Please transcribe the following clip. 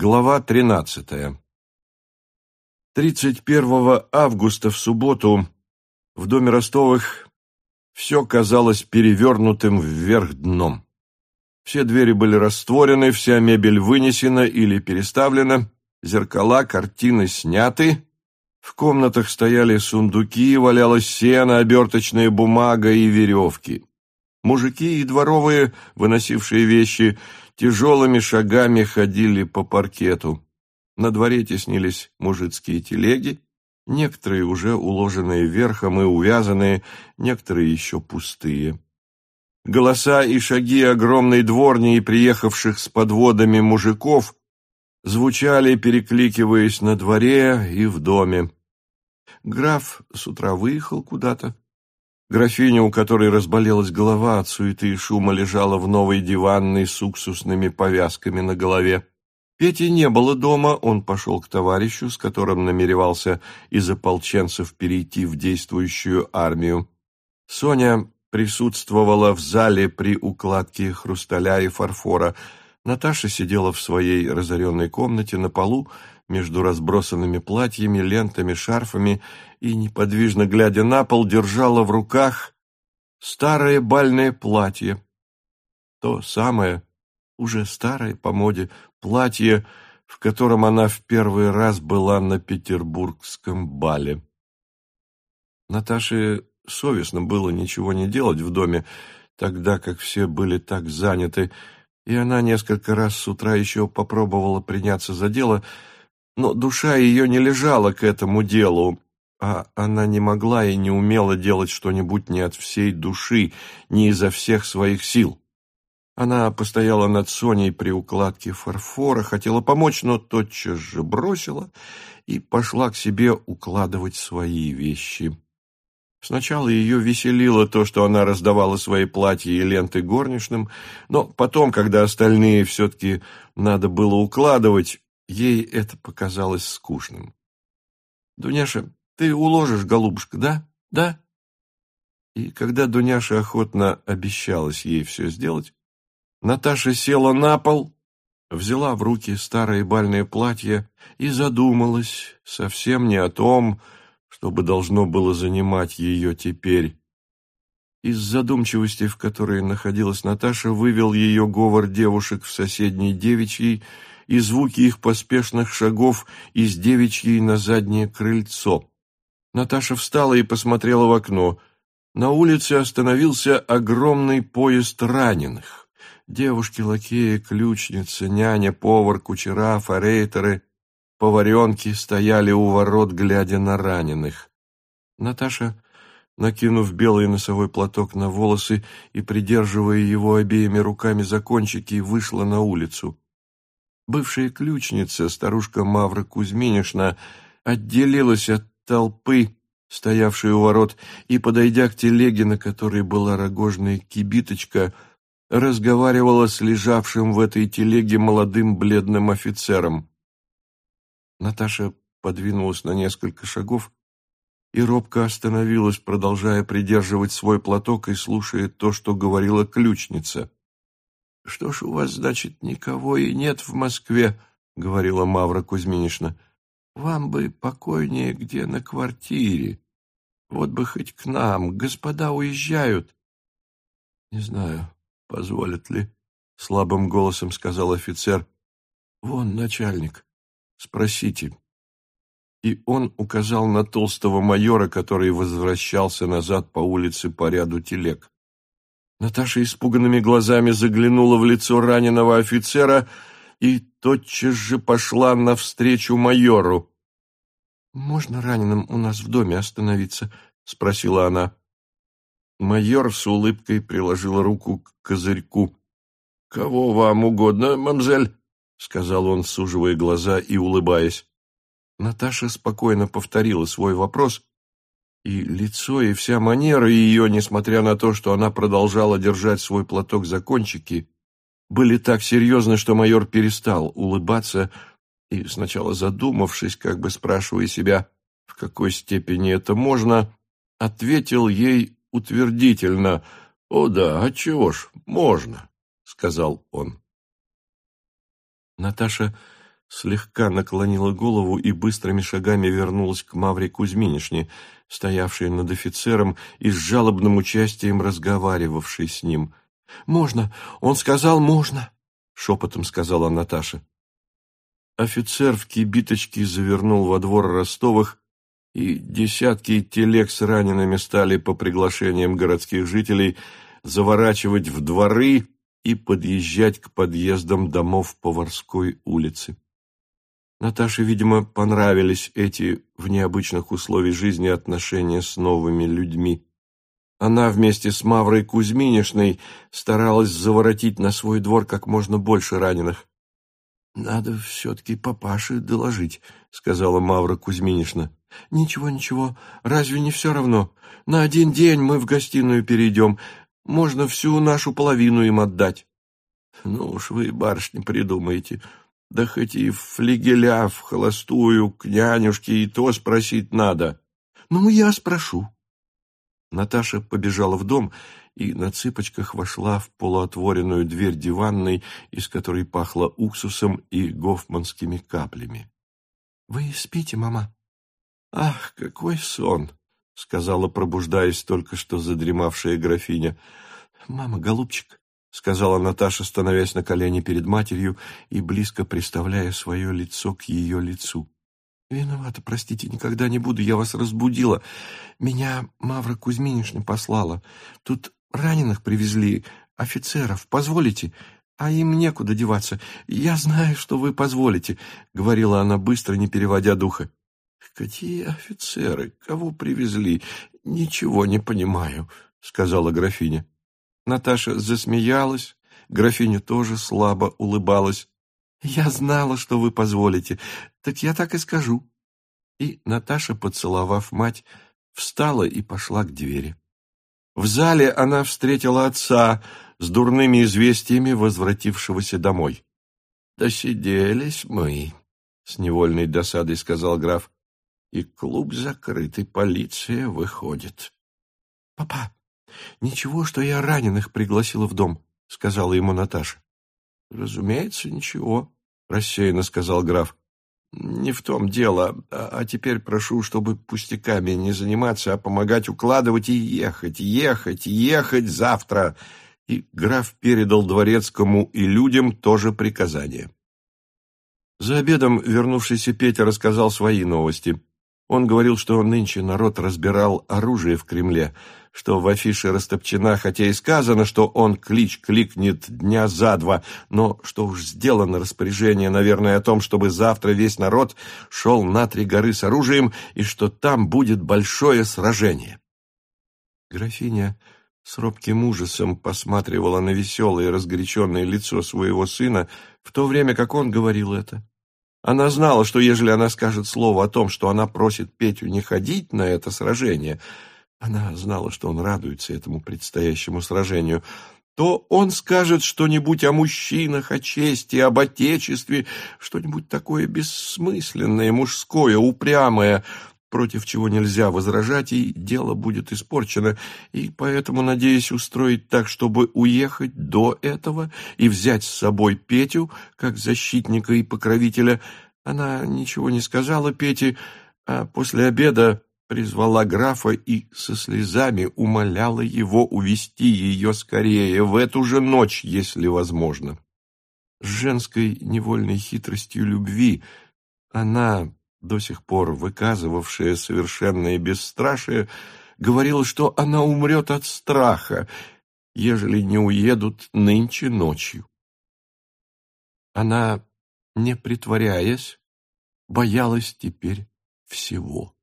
Глава 13. 31 августа в субботу в доме Ростовых все казалось перевернутым вверх дном. Все двери были растворены, вся мебель вынесена или переставлена, зеркала, картины сняты, в комнатах стояли сундуки, валялась сено, оберточная бумага и веревки. Мужики и дворовые, выносившие вещи, тяжелыми шагами ходили по паркету. На дворе теснились мужицкие телеги, некоторые уже уложенные верхом и увязанные, некоторые еще пустые. Голоса и шаги огромной дворни и приехавших с подводами мужиков звучали, перекликиваясь на дворе и в доме. Граф с утра выехал куда-то, Графиня, у которой разболелась голова от суеты и шума, лежала в новой диванной с уксусными повязками на голове. Пети не было дома, он пошел к товарищу, с которым намеревался из ополченцев перейти в действующую армию. Соня присутствовала в зале при укладке хрусталя и фарфора. Наташа сидела в своей разоренной комнате на полу между разбросанными платьями, лентами, шарфами и, неподвижно глядя на пол, держала в руках старое бальное платье. То самое, уже старое по моде, платье, в котором она в первый раз была на петербургском бале. Наташе совестно было ничего не делать в доме, тогда как все были так заняты, и она несколько раз с утра еще попробовала приняться за дело — но душа ее не лежала к этому делу, а она не могла и не умела делать что-нибудь не от всей души, не изо всех своих сил. Она постояла над Соней при укладке фарфора, хотела помочь, но тотчас же бросила и пошла к себе укладывать свои вещи. Сначала ее веселило то, что она раздавала свои платья и ленты горничным, но потом, когда остальные все-таки надо было укладывать, Ей это показалось скучным. «Дуняша, ты уложишь, голубушка, да? Да?» И когда Дуняша охотно обещалась ей все сделать, Наташа села на пол, взяла в руки старое бальное платье и задумалась совсем не о том, чтобы должно было занимать ее теперь. Из задумчивости, в которой находилась Наташа, вывел ее говор девушек в соседней девичьей, и звуки их поспешных шагов из девичьей на заднее крыльцо. Наташа встала и посмотрела в окно. На улице остановился огромный поезд раненых. Девушки, лакеи, ключницы, няня, повар, кучера, форейтеры, поваренки стояли у ворот, глядя на раненых. Наташа, накинув белый носовой платок на волосы и придерживая его обеими руками за кончики, вышла на улицу. Бывшая ключница, старушка Мавра Кузьминишна, отделилась от толпы, стоявшей у ворот, и, подойдя к телеге, на которой была рогожная кибиточка, разговаривала с лежавшим в этой телеге молодым бледным офицером. Наташа подвинулась на несколько шагов и робко остановилась, продолжая придерживать свой платок и слушая то, что говорила ключница. — Что ж у вас, значит, никого и нет в Москве? — говорила Мавра Кузьминишна. — Вам бы покойнее где на квартире. Вот бы хоть к нам. Господа уезжают. — Не знаю, позволят ли, — слабым голосом сказал офицер. — Вон начальник. Спросите. И он указал на толстого майора, который возвращался назад по улице по ряду телег. Наташа испуганными глазами заглянула в лицо раненого офицера и тотчас же пошла навстречу майору. «Можно раненым у нас в доме остановиться?» — спросила она. Майор с улыбкой приложил руку к козырьку. «Кого вам угодно, мамзель?» — сказал он, суживая глаза и улыбаясь. Наташа спокойно повторила свой вопрос, и лицо, и вся манера ее, несмотря на то, что она продолжала держать свой платок за кончики, были так серьезны, что майор перестал улыбаться и, сначала задумавшись, как бы спрашивая себя, в какой степени это можно, ответил ей утвердительно «О да, а чего ж, можно», — сказал он. Наташа слегка наклонила голову и быстрыми шагами вернулась к Мавре Кузьминишне, стоявшей над офицером и с жалобным участием разговаривавшей с ним. «Можно! Он сказал, можно!» — шепотом сказала Наташа. Офицер в кибиточке завернул во двор Ростовых, и десятки телег с ранеными стали по приглашениям городских жителей заворачивать в дворы и подъезжать к подъездам домов Поварской улицы. Наташе, видимо, понравились эти в необычных условиях жизни отношения с новыми людьми. Она вместе с Маврой Кузьминишной старалась заворотить на свой двор как можно больше раненых. «Надо все-таки папаше доложить», — сказала Мавра Кузьминишна. «Ничего, ничего, разве не все равно? На один день мы в гостиную перейдем, можно всю нашу половину им отдать». «Ну уж вы, барышня, придумаете. Да хоть и флигеля в холостую, к нянюшке, и то спросить надо». «Ну, я спрошу». Наташа побежала в дом и на цыпочках вошла в полуотворенную дверь диванной, из которой пахло уксусом и гофманскими каплями. — Вы спите, мама? — Ах, какой сон! — сказала, пробуждаясь только что задремавшая графиня. — Мама, голубчик, — сказала Наташа, становясь на колени перед матерью и близко приставляя свое лицо к ее лицу. «Виновата, простите, никогда не буду, я вас разбудила. Меня Мавра Кузьминишна послала. Тут Раненых привезли, офицеров. Позволите? А им некуда деваться. Я знаю, что вы позволите, — говорила она быстро, не переводя духа. Какие офицеры? Кого привезли? Ничего не понимаю, — сказала графиня. Наташа засмеялась, графиня тоже слабо улыбалась. «Я знала, что вы позволите, так я так и скажу». И Наташа, поцеловав мать, встала и пошла к двери. В зале она встретила отца с дурными известиями, возвратившегося домой. «Досиделись мы», — с невольной досадой сказал граф, — «и клуб закрытый, полиция выходит». «Папа, ничего, что я раненых пригласила в дом», — сказала ему Наташа. «Разумеется, ничего», — рассеянно сказал граф. Не в том дело. А, а теперь прошу, чтобы пустяками не заниматься, а помогать укладывать и ехать, ехать, ехать завтра. И граф передал дворецкому и людям тоже приказание. За обедом вернувшийся Петя рассказал свои новости. Он говорил, что нынче народ разбирал оружие в Кремле, что в афише Растопчина, хотя и сказано, что он клич кликнет дня за два, но что уж сделано распоряжение, наверное, о том, чтобы завтра весь народ шел на три горы с оружием и что там будет большое сражение. Графиня с робким ужасом посматривала на веселое и разгоряченное лицо своего сына, в то время как он говорил это. Она знала, что ежели она скажет слово о том, что она просит Петю не ходить на это сражение, она знала, что он радуется этому предстоящему сражению, то он скажет что-нибудь о мужчинах, о чести, об отечестве, что-нибудь такое бессмысленное, мужское, упрямое, против чего нельзя возражать, и дело будет испорчено, и поэтому, надеясь устроить так, чтобы уехать до этого и взять с собой Петю, как защитника и покровителя, она ничего не сказала Пете, а после обеда призвала графа и со слезами умоляла его увести ее скорее, в эту же ночь, если возможно. С женской невольной хитростью любви она до сих пор выказывавшая совершенное бесстрашие, говорила, что она умрет от страха, ежели не уедут нынче ночью. Она, не притворяясь, боялась теперь всего.